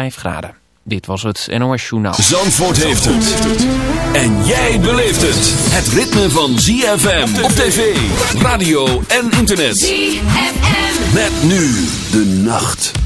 5 graden. Dit was het NOS Journaal. Zandvoort heeft het. En jij beleeft het. Het ritme van ZFM op tv, radio en internet. ZFM. Met nu de nacht.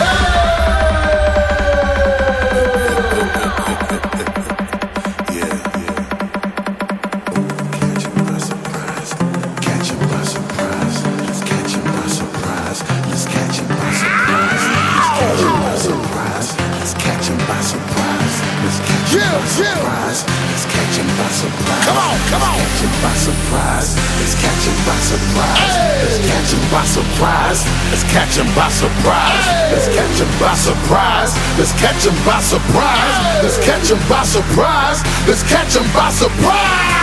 Catch 'em by surprise. Let's catch 'em by surprise. Let's catch 'em by surprise.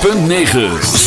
106.9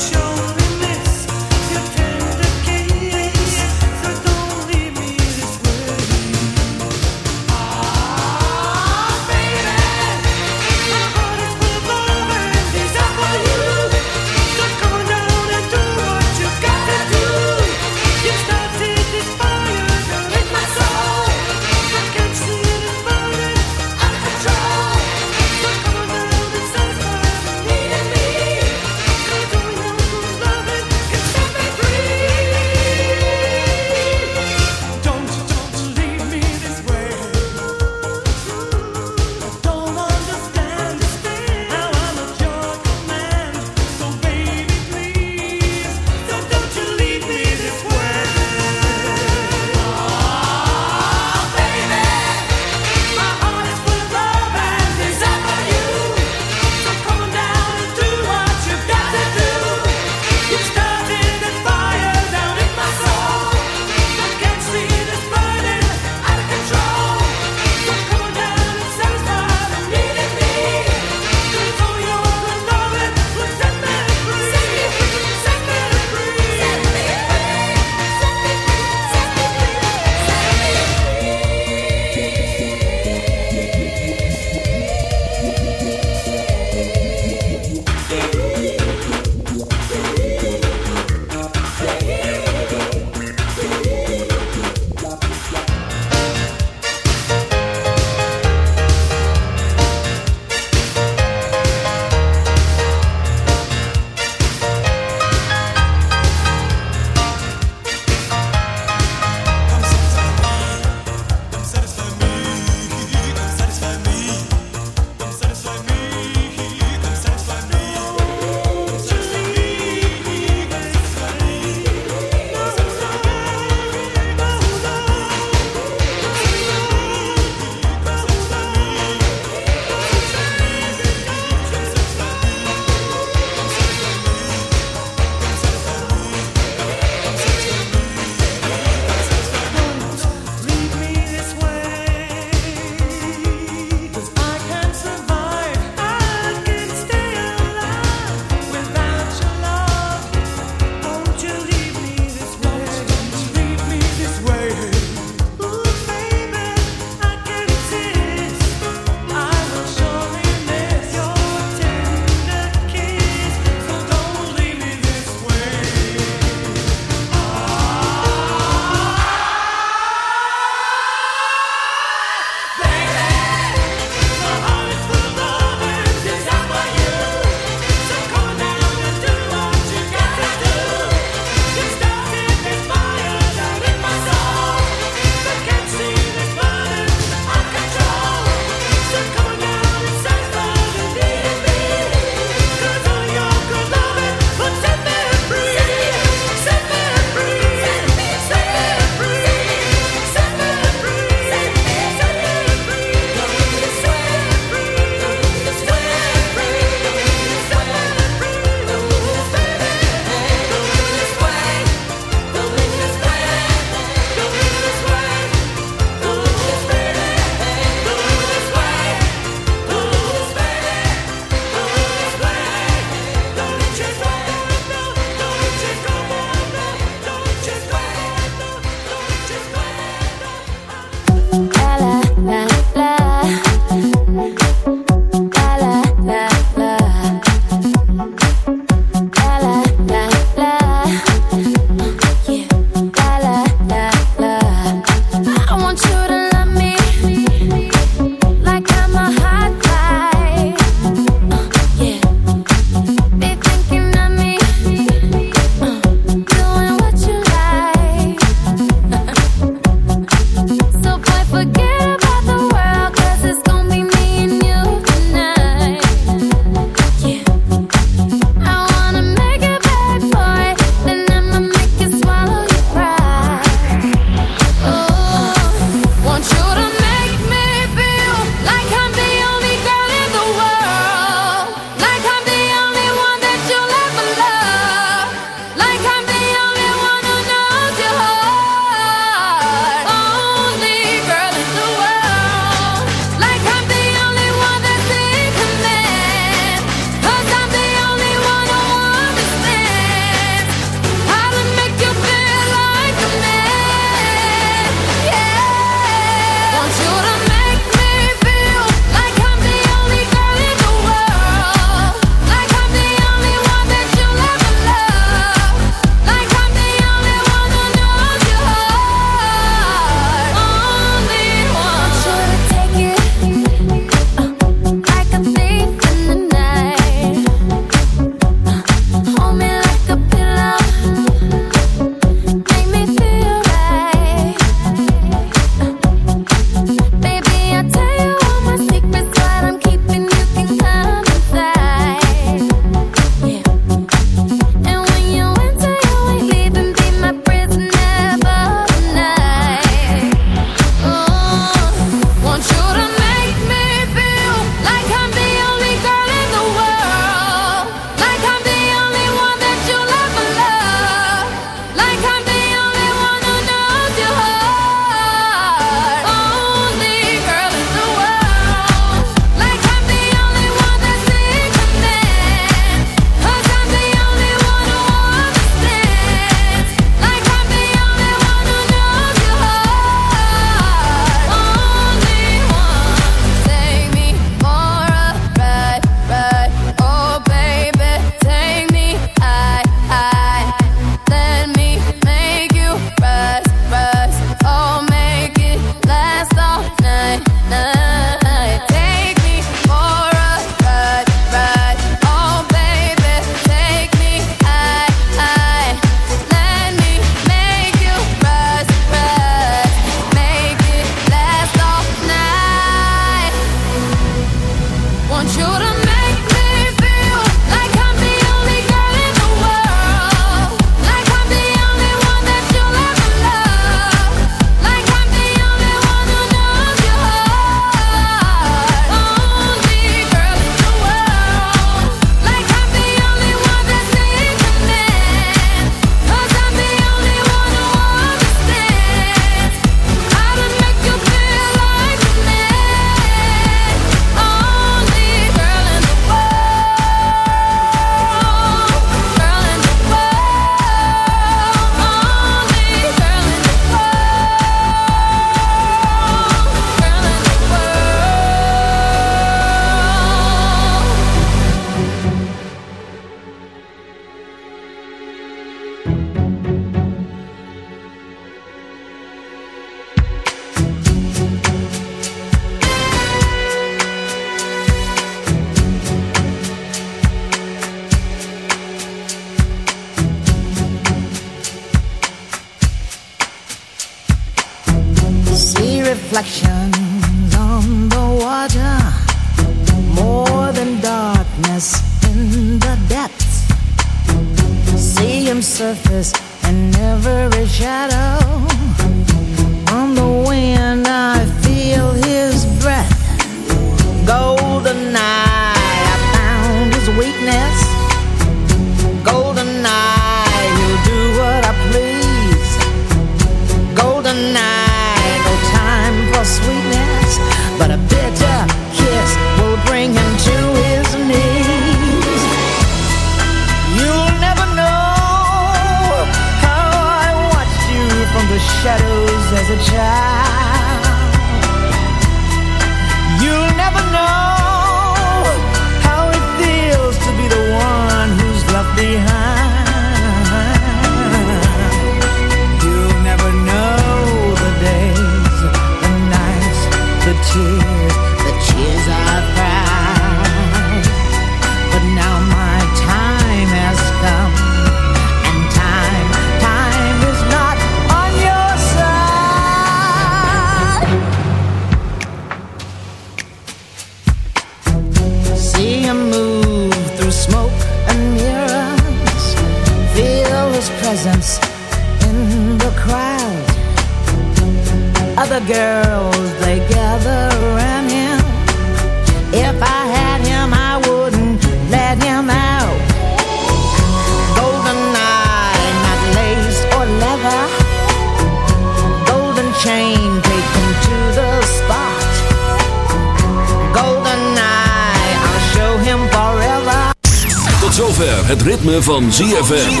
van ZFM.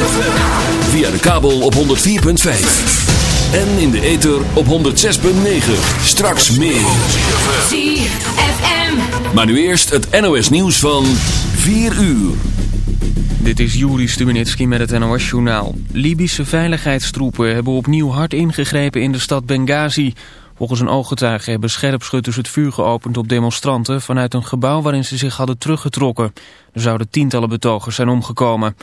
Via de kabel op 104.5. En in de ether op 106.9. Straks meer. ZFM. Maar nu eerst het NOS nieuws van 4 uur. Dit is Juri Stubenitski met het NOS-journaal. Libische veiligheidstroepen hebben opnieuw hard ingegrepen in de stad Benghazi. Volgens een ooggetuige hebben scherpschutters het vuur geopend op demonstranten... vanuit een gebouw waarin ze zich hadden teruggetrokken. Er zouden tientallen betogers zijn omgekomen.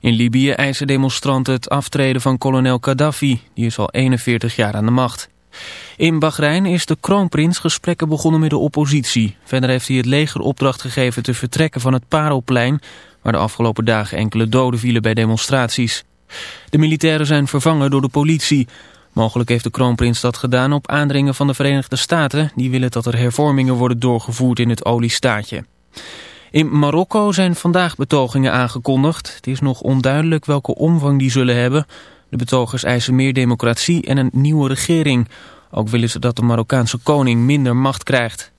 In Libië eisen demonstranten het aftreden van kolonel Gaddafi. Die is al 41 jaar aan de macht. In Bahrein is de kroonprins gesprekken begonnen met de oppositie. Verder heeft hij het leger opdracht gegeven te vertrekken van het Parelplein... waar de afgelopen dagen enkele doden vielen bij demonstraties. De militairen zijn vervangen door de politie. Mogelijk heeft de kroonprins dat gedaan op aandringen van de Verenigde Staten... die willen dat er hervormingen worden doorgevoerd in het oliestaatje. In Marokko zijn vandaag betogingen aangekondigd. Het is nog onduidelijk welke omvang die zullen hebben. De betogers eisen meer democratie en een nieuwe regering. Ook willen ze dat de Marokkaanse koning minder macht krijgt.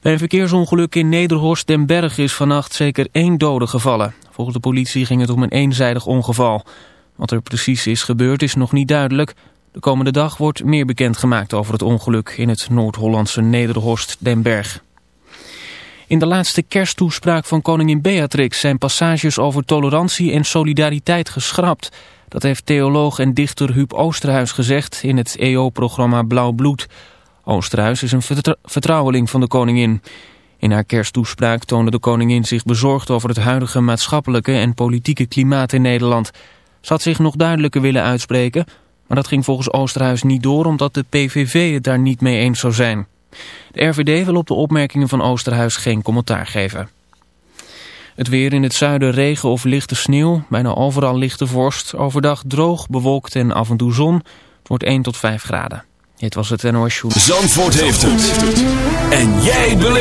Bij een verkeersongeluk in Nederhorst den Berg is vannacht zeker één dode gevallen. Volgens de politie ging het om een eenzijdig ongeval. Wat er precies is gebeurd is nog niet duidelijk. De komende dag wordt meer bekendgemaakt over het ongeluk in het Noord-Hollandse Nederhorst den Berg. In de laatste kersttoespraak van koningin Beatrix zijn passages over tolerantie en solidariteit geschrapt. Dat heeft theoloog en dichter Huub Oosterhuis gezegd in het EO-programma Blauw Bloed. Oosterhuis is een vertrouweling van de koningin. In haar kersttoespraak toonde de koningin zich bezorgd over het huidige maatschappelijke en politieke klimaat in Nederland. Ze had zich nog duidelijker willen uitspreken, maar dat ging volgens Oosterhuis niet door omdat de PVV het daar niet mee eens zou zijn. De RVD wil op de opmerkingen van Oosterhuis geen commentaar geven. Het weer in het zuiden regen of lichte sneeuw, bijna overal lichte vorst. Overdag droog, bewolkt en af en toe zon. Het wordt 1 tot 5 graden. Dit was het NOS Show. Zandvoort heeft het. En jij beleeft